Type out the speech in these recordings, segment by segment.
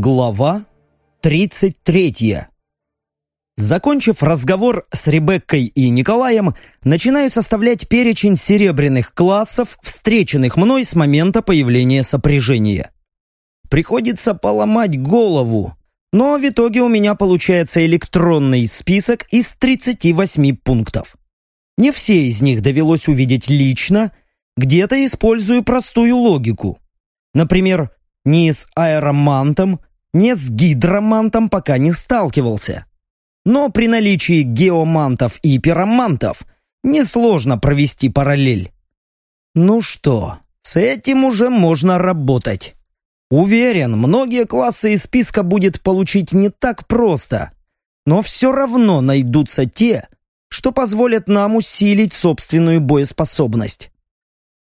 Глава 33 Закончив разговор с Ребеккой и Николаем, начинаю составлять перечень серебряных классов, встреченных мной с момента появления сопряжения. Приходится поломать голову, но в итоге у меня получается электронный список из 38 пунктов. Не все из них довелось увидеть лично, где-то использую простую логику. Например, ни с аэромантом, ни с гидромантом пока не сталкивался. Но при наличии геомантов и пиромантов несложно провести параллель. Ну что, с этим уже можно работать. Уверен, многие классы из списка будет получить не так просто, но все равно найдутся те, что позволят нам усилить собственную боеспособность.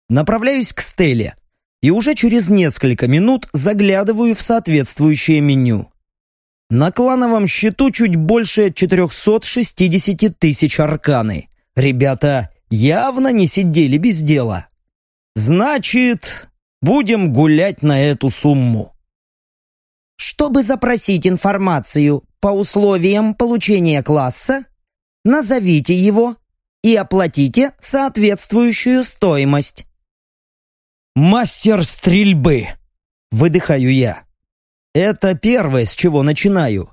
Направляюсь к Стелле и уже через несколько минут заглядываю в соответствующее меню. На клановом счету чуть больше 460 тысяч арканы. Ребята явно не сидели без дела. Значит, будем гулять на эту сумму. Чтобы запросить информацию по условиям получения класса, назовите его и оплатите соответствующую стоимость. «Мастер стрельбы!» — выдыхаю я. Это первое, с чего начинаю.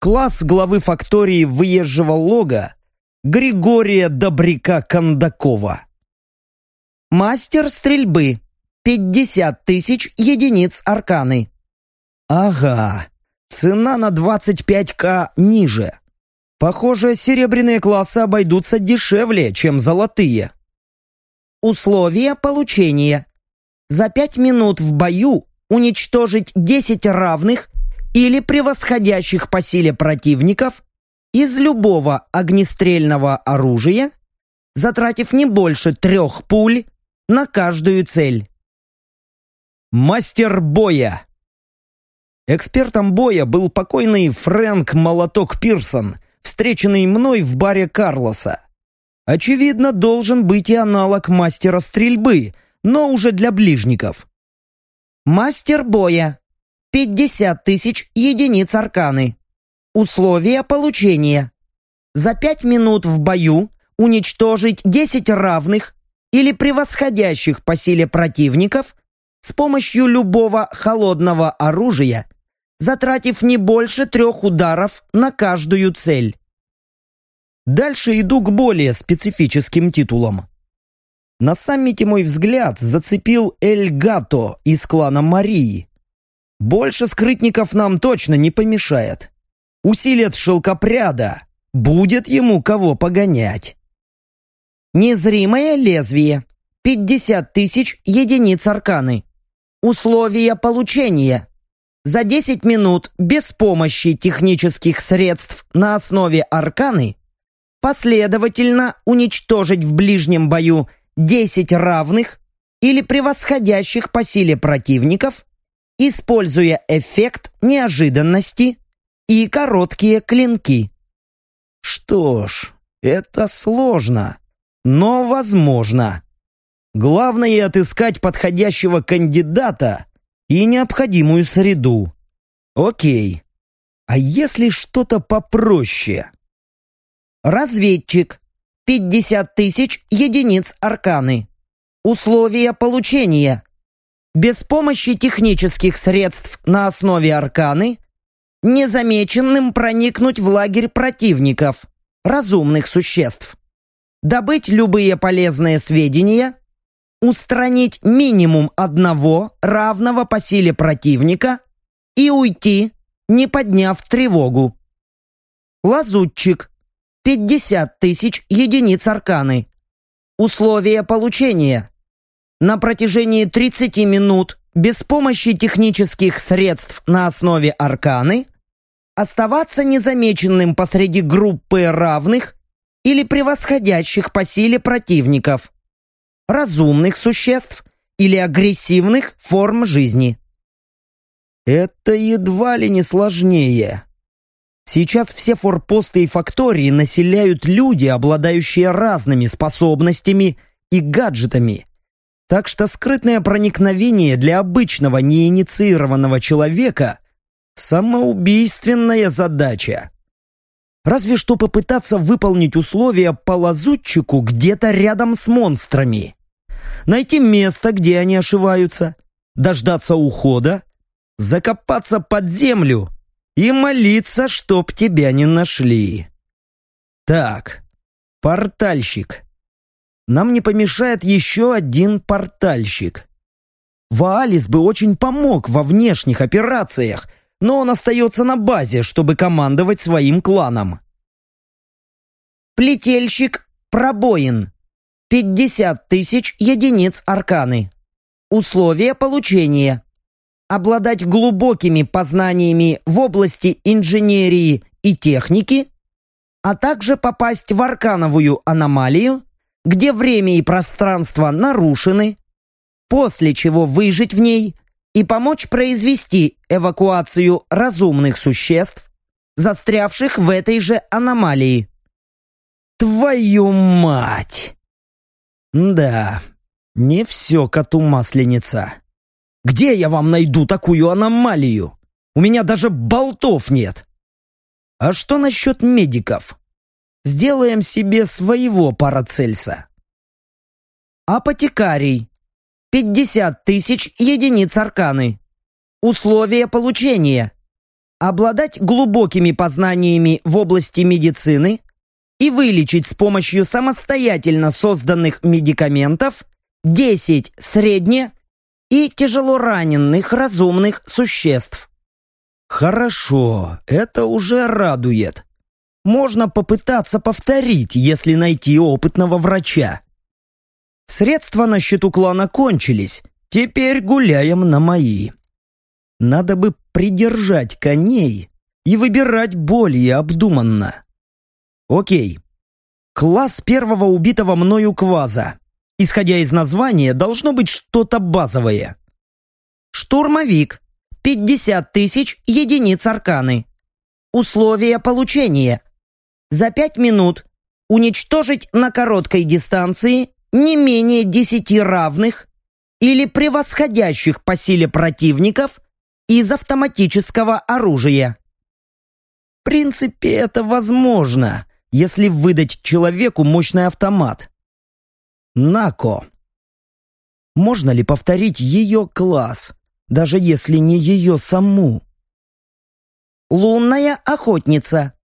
Класс главы фактории выезжего лога Григория Добряка Кондакова. Мастер стрельбы. 50 тысяч единиц арканы. Ага, цена на 25к ниже. Похоже, серебряные классы обойдутся дешевле, чем золотые. Условия получения за пять минут в бою уничтожить 10 равных или превосходящих по силе противников из любого огнестрельного оружия, затратив не больше трех пуль на каждую цель. Мастер боя Экспертом боя был покойный Фрэнк Молоток Пирсон, встреченный мной в баре Карлоса. Очевидно, должен быть и аналог мастера стрельбы – но уже для ближников. Мастер боя. 50 тысяч единиц арканы. Условия получения. За 5 минут в бою уничтожить 10 равных или превосходящих по силе противников с помощью любого холодного оружия, затратив не больше трех ударов на каждую цель. Дальше иду к более специфическим титулам. На саммите мой взгляд зацепил Эль Гато из клана Марии. Больше скрытников нам точно не помешает. Усилят шелкопряда, будет ему кого погонять. Незримое лезвие. 50 тысяч единиц арканы. Условия получения. За 10 минут без помощи технических средств на основе арканы последовательно уничтожить в ближнем бою 10 равных или превосходящих по силе противников, используя эффект неожиданности и короткие клинки. Что ж, это сложно, но возможно. Главное отыскать подходящего кандидата и необходимую среду. Окей. А если что-то попроще? Разведчик. 50 тысяч единиц арканы. Условия получения. Без помощи технических средств на основе арканы незамеченным проникнуть в лагерь противников, разумных существ. Добыть любые полезные сведения, устранить минимум одного равного по силе противника и уйти, не подняв тревогу. Лазутчик – 50 тысяч единиц арканы. Условия получения. На протяжении 30 минут без помощи технических средств на основе арканы оставаться незамеченным посреди группы равных или превосходящих по силе противников, разумных существ или агрессивных форм жизни. Это едва ли не сложнее. Сейчас все форпосты и фактории населяют люди, обладающие разными способностями и гаджетами. Так что скрытное проникновение для обычного неинициированного человека Самоубийственная задача. Разве что попытаться выполнить условия по лазутчику где-то рядом с монстрами. Найти место, где они ошиваются, дождаться ухода, закопаться под землю и молиться, чтоб тебя не нашли. Так, портальщик. Нам не помешает еще один портальщик. Ваалис бы очень помог во внешних операциях, но он остается на базе, чтобы командовать своим кланом. Плетельщик пробоин. 50 тысяч единиц арканы. Условия получения. Обладать глубокими познаниями в области инженерии и техники, а также попасть в аркановую аномалию, где время и пространство нарушены, после чего выжить в ней и помочь произвести эвакуацию разумных существ, застрявших в этой же аномалии. Твою мать! Да, не все коту масленица. Где я вам найду такую аномалию? У меня даже болтов нет. А что насчет медиков? Сделаем себе своего Парацельса. Апотекарий. 50 тысяч единиц арканы. Условия получения. Обладать глубокими познаниями в области медицины и вылечить с помощью самостоятельно созданных медикаментов 10 средне и тяжело раненых разумных существ. Хорошо, это уже радует. Можно попытаться повторить, если найти опытного врача. Средства на счету клана кончились, теперь гуляем на мои. Надо бы придержать коней и выбирать более обдуманно. Окей. Класс первого убитого мною кваза. Исходя из названия, должно быть что-то базовое. Штурмовик. 50 тысяч единиц арканы. Условия получения. За 5 минут уничтожить на короткой дистанции не менее десяти равных или превосходящих по силе противников из автоматического оружия. В принципе, это возможно, если выдать человеку мощный автомат. Нако. Можно ли повторить ее класс, даже если не ее саму? Лунная охотница.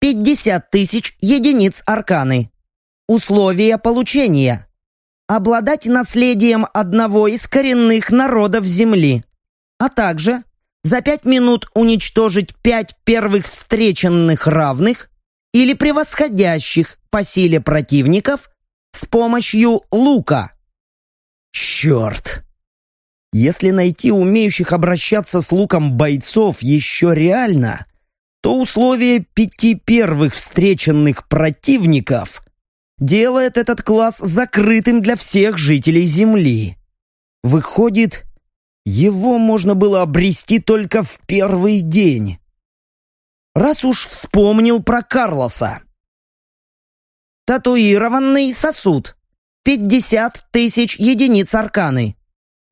50 тысяч единиц арканы. Условия получения обладать наследием одного из коренных народов Земли, а также за пять минут уничтожить пять первых встреченных равных или превосходящих по силе противников с помощью лука. Черт! Если найти умеющих обращаться с луком бойцов еще реально, то условие пяти первых встреченных противников делает этот класс закрытым для всех жителей Земли. Выходит, его можно было обрести только в первый день. Раз уж вспомнил про Карлоса. Татуированный сосуд. 50 тысяч единиц арканы.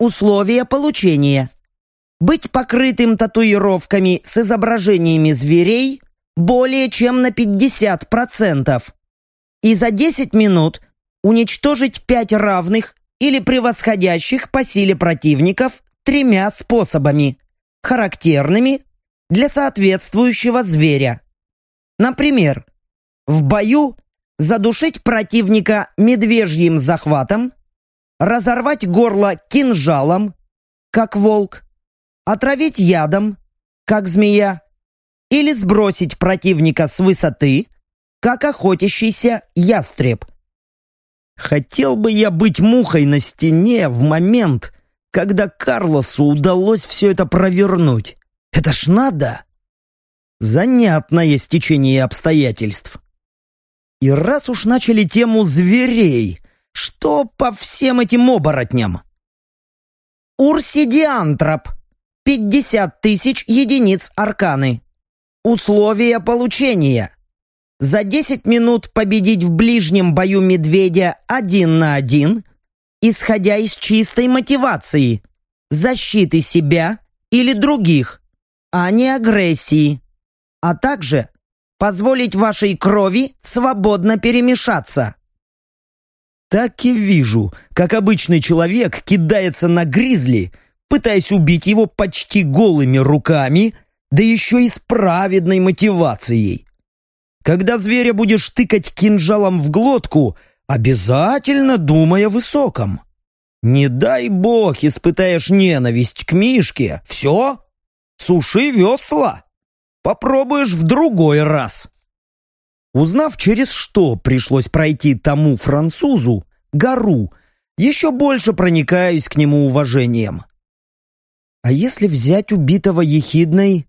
Условия получения. Быть покрытым татуировками с изображениями зверей более чем на 50% и за 10 минут уничтожить пять равных или превосходящих по силе противников тремя способами, характерными для соответствующего зверя. Например, в бою задушить противника медвежьим захватом, разорвать горло кинжалом, как волк, отравить ядом, как змея, или сбросить противника с высоты, как охотящийся ястреб. Хотел бы я быть мухой на стене в момент, когда Карлосу удалось все это провернуть. Это ж надо! Занятное стечение обстоятельств. И раз уж начали тему зверей, что по всем этим оборотням? Урсидиантроп. 50 тысяч единиц арканы. Условия получения за 10 минут победить в ближнем бою медведя один на один, исходя из чистой мотивации, защиты себя или других, а не агрессии, а также позволить вашей крови свободно перемешаться. Так и вижу, как обычный человек кидается на гризли, пытаясь убить его почти голыми руками, да еще и с праведной мотивацией. Когда зверя будешь тыкать кинжалом в глотку, обязательно думая высоком. Не дай бог испытаешь ненависть к Мишке, все, суши весла. Попробуешь в другой раз. Узнав, через что пришлось пройти тому французу, гору, еще больше проникаюсь к нему уважением. А если взять убитого ехидной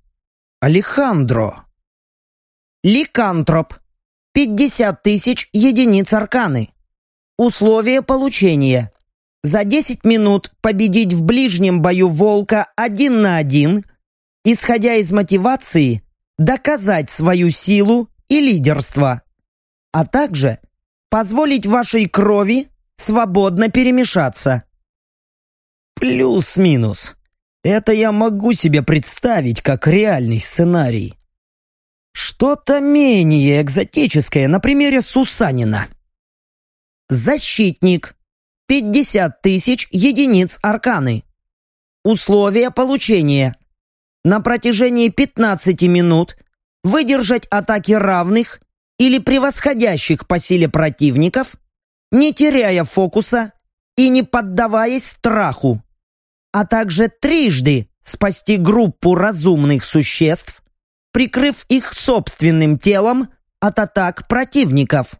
Алехандро? Ликантроп. 50 тысяч единиц арканы. Условия получения. За 10 минут победить в ближнем бою волка один на один, исходя из мотивации, доказать свою силу и лидерство, а также позволить вашей крови свободно перемешаться. Плюс-минус. Это я могу себе представить как реальный сценарий. Что-то менее экзотическое на примере Сусанина. Защитник. 50 тысяч единиц арканы. Условия получения. На протяжении 15 минут выдержать атаки равных или превосходящих по силе противников, не теряя фокуса и не поддаваясь страху, а также трижды спасти группу разумных существ, прикрыв их собственным телом от атак противников.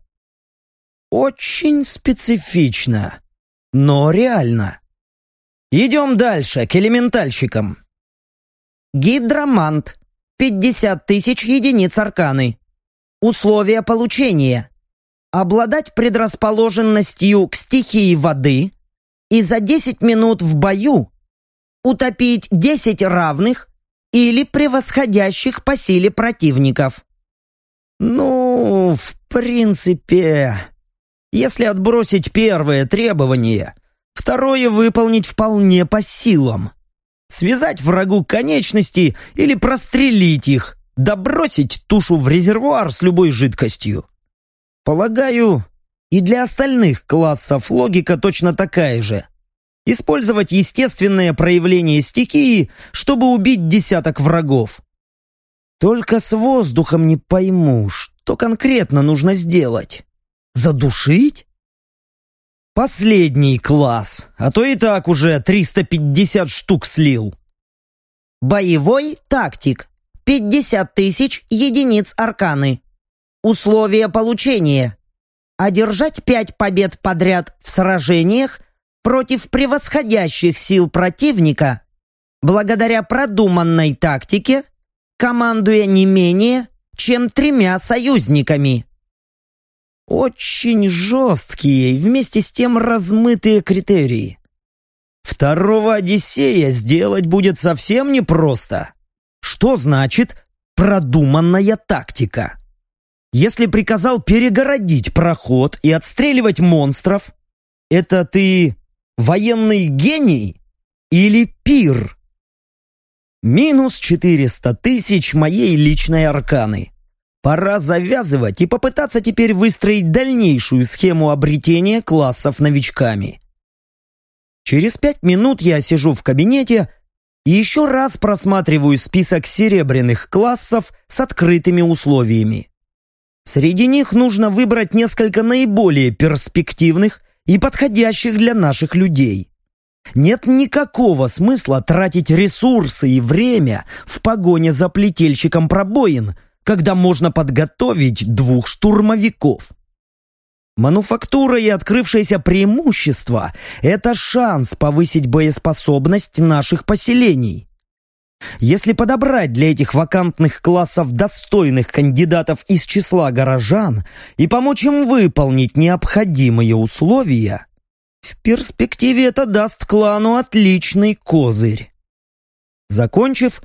Очень специфично, но реально. Идем дальше, к элементальщикам. Гидромант. 50 тысяч единиц арканы. Условия получения. Обладать предрасположенностью к стихии воды и за 10 минут в бою утопить 10 равных или превосходящих по силе противников. Ну, в принципе, если отбросить первое требование, второе выполнить вполне по силам связать врагу конечности или прострелить их, да бросить тушу в резервуар с любой жидкостью. Полагаю, и для остальных классов логика точно такая же. Использовать естественное проявление стихии, чтобы убить десяток врагов. Только с воздухом не пойму, что конкретно нужно сделать. Задушить? Последний класс, а то и так уже 350 штук слил. Боевой тактик. 50 тысяч единиц арканы. Условия получения. Одержать пять побед подряд в сражениях против превосходящих сил противника благодаря продуманной тактике, командуя не менее, чем тремя союзниками. Очень жесткие и вместе с тем размытые критерии. Второго Одиссея сделать будет совсем непросто. Что значит продуманная тактика? Если приказал перегородить проход и отстреливать монстров, это ты военный гений или пир? Минус 400 тысяч моей личной арканы. Пора завязывать и попытаться теперь выстроить дальнейшую схему обретения классов новичками. Через пять минут я сижу в кабинете и еще раз просматриваю список серебряных классов с открытыми условиями. Среди них нужно выбрать несколько наиболее перспективных и подходящих для наших людей. Нет никакого смысла тратить ресурсы и время в погоне за плетельщиком пробоин, когда можно подготовить двух штурмовиков. Мануфактура и открывшееся преимущество – это шанс повысить боеспособность наших поселений. Если подобрать для этих вакантных классов достойных кандидатов из числа горожан и помочь им выполнить необходимые условия, в перспективе это даст клану отличный козырь. Закончив,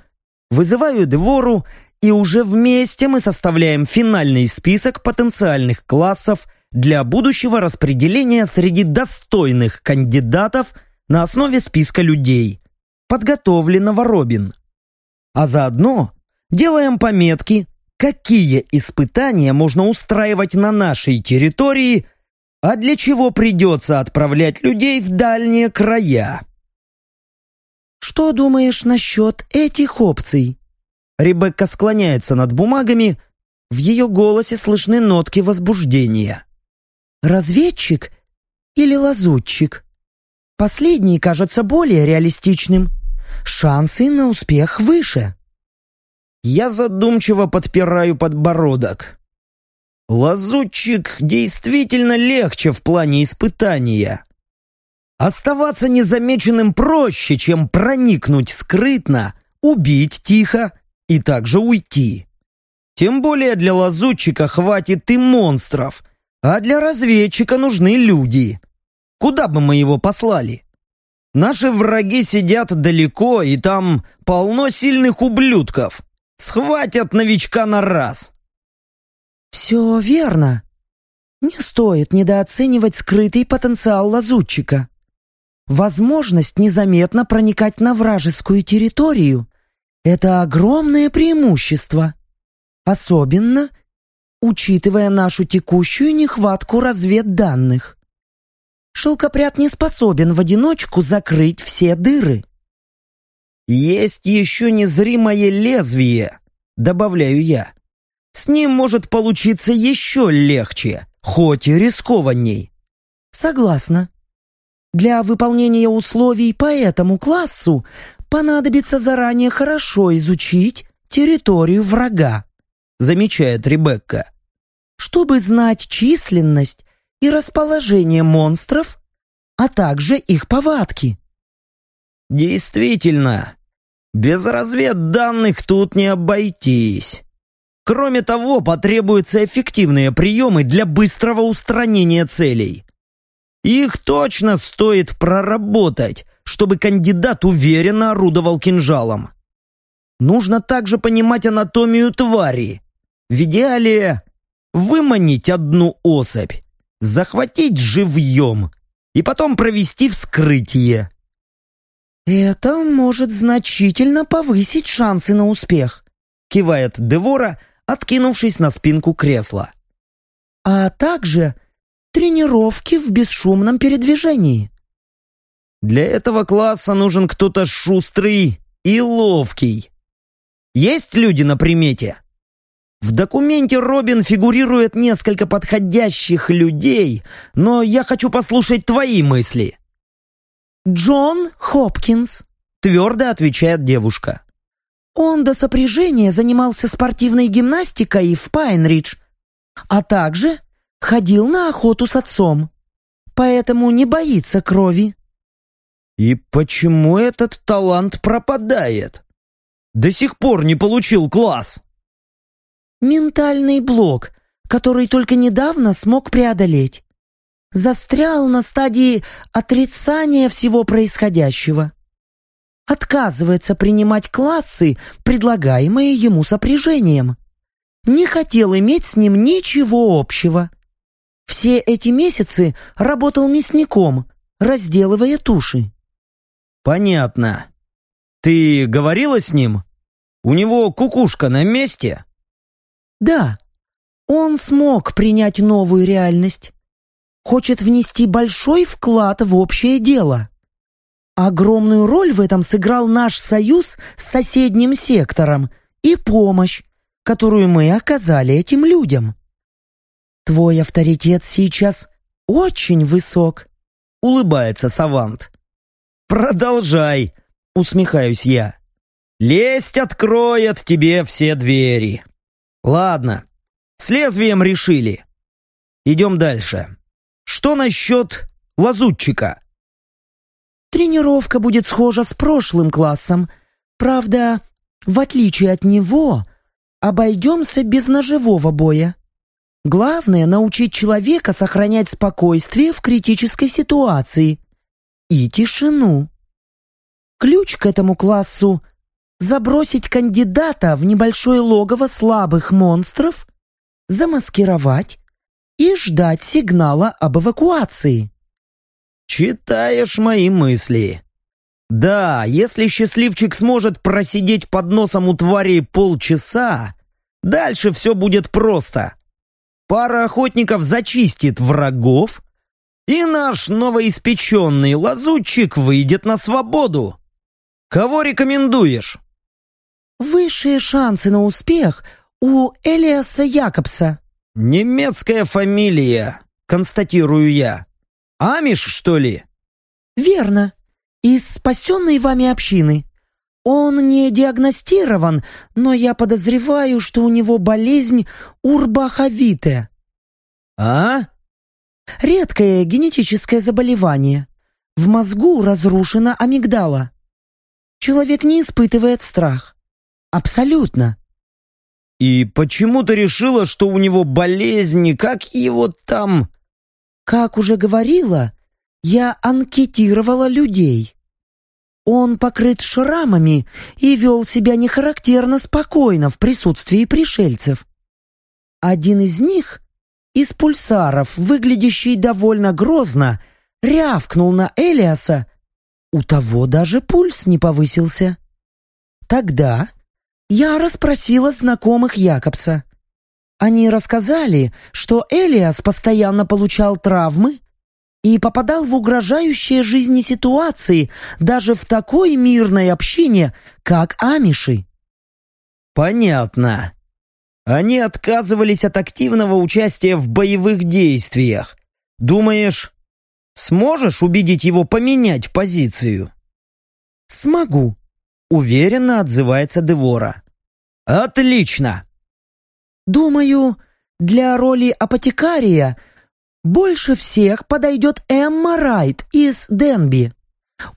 вызываю Двору и уже вместе мы составляем финальный список потенциальных классов для будущего распределения среди достойных кандидатов на основе списка людей, подготовленного Робин. а заодно делаем пометки, какие испытания можно устраивать на нашей территории, а для чего придется отправлять людей в дальние края. «Что думаешь насчет этих опций?» Ребекка склоняется над бумагами, в ее голосе слышны нотки возбуждения. «Разведчик или лазутчик?» Последний кажется более реалистичным. Шансы на успех выше. Я задумчиво подпираю подбородок. Лазутчик действительно легче в плане испытания. Оставаться незамеченным проще, чем проникнуть скрытно, убить тихо и также уйти. Тем более для лазутчика хватит и монстров, а для разведчика нужны люди. Куда бы мы его послали? Наши враги сидят далеко, и там полно сильных ублюдков. Схватят новичка на раз. Все верно. Не стоит недооценивать скрытый потенциал лазутчика. Возможность незаметно проникать на вражескую территорию — это огромное преимущество. Особенно, учитывая нашу текущую нехватку разведданных. Шелкопряд не способен в одиночку закрыть все дыры. «Есть еще незримое лезвие», — добавляю я. «С ним может получиться еще легче, хоть и рискованней». «Согласна. Для выполнения условий по этому классу понадобится заранее хорошо изучить территорию врага», — замечает Ребекка. «Чтобы знать численность и расположение монстров, а также их повадки». «Действительно, без разведданных тут не обойтись. Кроме того, потребуются эффективные приемы для быстрого устранения целей. Их точно стоит проработать, чтобы кандидат уверенно орудовал кинжалом. Нужно также понимать анатомию твари. В идеале выманить одну особь, захватить живьем и потом провести вскрытие. «Это может значительно повысить шансы на успех», кивает Девора, откинувшись на спинку кресла. «А также тренировки в бесшумном передвижении». «Для этого класса нужен кто-то шустрый и ловкий. Есть люди на примете?» В документе Робин фигурирует несколько подходящих людей, но я хочу послушать твои мысли. «Джон Хопкинс», — твердо отвечает девушка. «Он до сопряжения занимался спортивной гимнастикой в Пайнридж, а также ходил на охоту с отцом, поэтому не боится крови». «И почему этот талант пропадает? До сих пор не получил класс?» «Ментальный блок, который только недавно смог преодолеть застрял на стадии отрицания всего происходящего. Отказывается принимать классы, предлагаемые ему сопряжением. Не хотел иметь с ним ничего общего. Все эти месяцы работал мясником, разделывая туши. «Понятно. Ты говорила с ним? У него кукушка на месте?» «Да. Он смог принять новую реальность хочет внести большой вклад в общее дело. Огромную роль в этом сыграл наш союз с соседним сектором и помощь, которую мы оказали этим людям. Твой авторитет сейчас очень высок, улыбается Савант. Продолжай, усмехаюсь я. Лесть откроет тебе все двери. Ладно, с лезвием решили. Идем дальше. Что насчет лазутчика? Тренировка будет схожа с прошлым классом. Правда, в отличие от него, обойдемся без ножевого боя. Главное — научить человека сохранять спокойствие в критической ситуации и тишину. Ключ к этому классу — забросить кандидата в небольшое логово слабых монстров, замаскировать, и ждать сигнала об эвакуации. «Читаешь мои мысли. Да, если счастливчик сможет просидеть под носом у твари полчаса, дальше все будет просто. Пара охотников зачистит врагов, и наш новоиспеченный лазутчик выйдет на свободу. Кого рекомендуешь? Высшие шансы на успех у Элиаса Якобса. Немецкая фамилия, констатирую я. Амиш, что ли? Верно. Из спасенной вами общины. Он не диагностирован, но я подозреваю, что у него болезнь урбаховитая. А? Редкое генетическое заболевание. В мозгу разрушена амигдала. Человек не испытывает страх. Абсолютно. И почему ты решила, что у него болезнь, как его там... Как уже говорила, я анкетировала людей. Он покрыт шрамами и вел себя нехарактерно спокойно в присутствии пришельцев. Один из них, из пульсаров, выглядящий довольно грозно, рявкнул на Элиаса. У того даже пульс не повысился. Тогда я расспросила знакомых Якобса. Они рассказали, что Элиас постоянно получал травмы и попадал в угрожающие жизни ситуации даже в такой мирной общине, как амиши. Понятно. Они отказывались от активного участия в боевых действиях. Думаешь, сможешь убедить его поменять позицию? Смогу, уверенно отзывается Девора. Отлично. Думаю, для роли апотекария – больше всех подойдет Эмма Райт из Денби.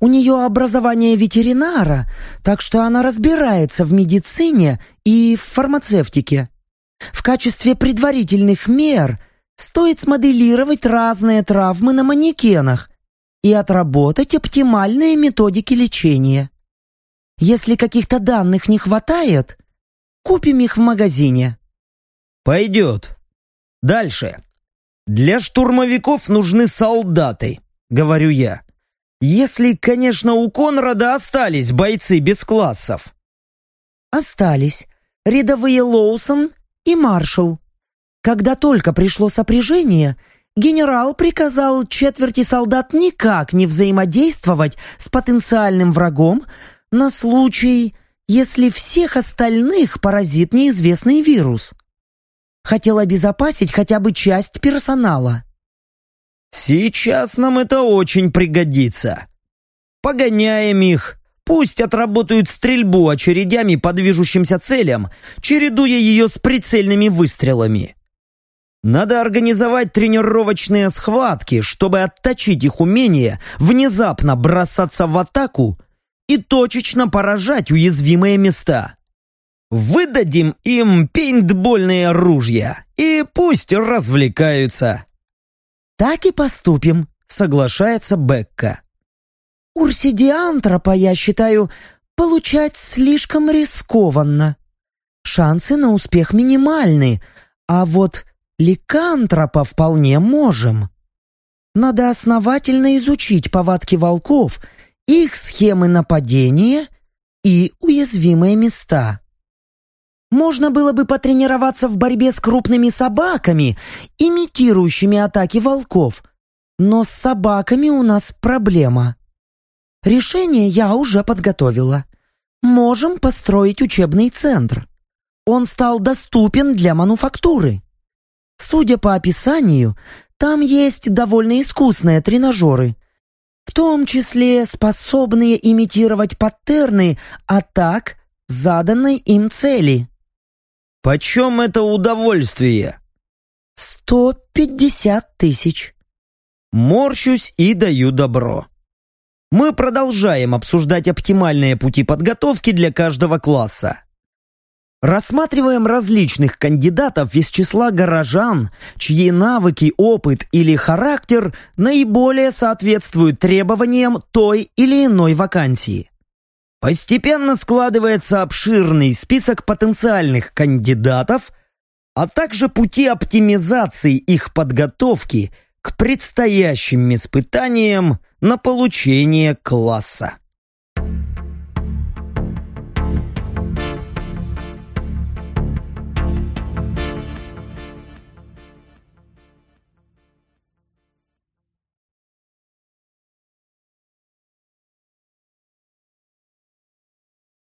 У нее образование ветеринара, так что она разбирается в медицине и в фармацевтике. В качестве предварительных мер стоит смоделировать разные травмы на манекенах и отработать оптимальные методики лечения. Если каких-то данных не хватает, купим их в магазине. Пойдет. Дальше. «Для штурмовиков нужны солдаты», — говорю я. «Если, конечно, у Конрада остались бойцы без классов». «Остались. Рядовые Лоусон и Маршал. Когда только пришло сопряжение, генерал приказал четверти солдат никак не взаимодействовать с потенциальным врагом на случай, если всех остальных поразит неизвестный вирус. Хотел обезопасить хотя бы часть персонала. «Сейчас нам это очень пригодится. Погоняем их, пусть отработают стрельбу очередями по движущимся целям, чередуя ее с прицельными выстрелами. Надо организовать тренировочные схватки, чтобы отточить их умение внезапно бросаться в атаку и точечно поражать уязвимые места. Выдадим им пейнтбольные ружья, и пусть развлекаются. Так и поступим, соглашается Бекка. Урсидиантропа, я считаю, получать слишком рискованно. Шансы на успех минимальны, а вот ликантропа вполне можем. Надо основательно изучить повадки волков, их схемы нападения и уязвимые места. Можно было бы потренироваться в борьбе с крупными собаками, имитирующими атаки волков. Но с собаками у нас проблема. Решение я уже подготовила. Можем построить учебный центр. Он стал доступен для мануфактуры. Судя по описанию, там есть довольно искусные тренажеры, в том числе способные имитировать паттерны атак заданной им цели. «Почем это удовольствие?» «Сто пятьдесят тысяч». Морщусь и даю добро. Мы продолжаем обсуждать оптимальные пути подготовки для каждого класса. Рассматриваем различных кандидатов из числа горожан, чьи навыки, опыт или характер наиболее соответствуют требованиям той или иной вакансии. Постепенно складывается обширный список потенциальных кандидатов, а также пути оптимизации их подготовки к предстоящим испытаниям на получение класса.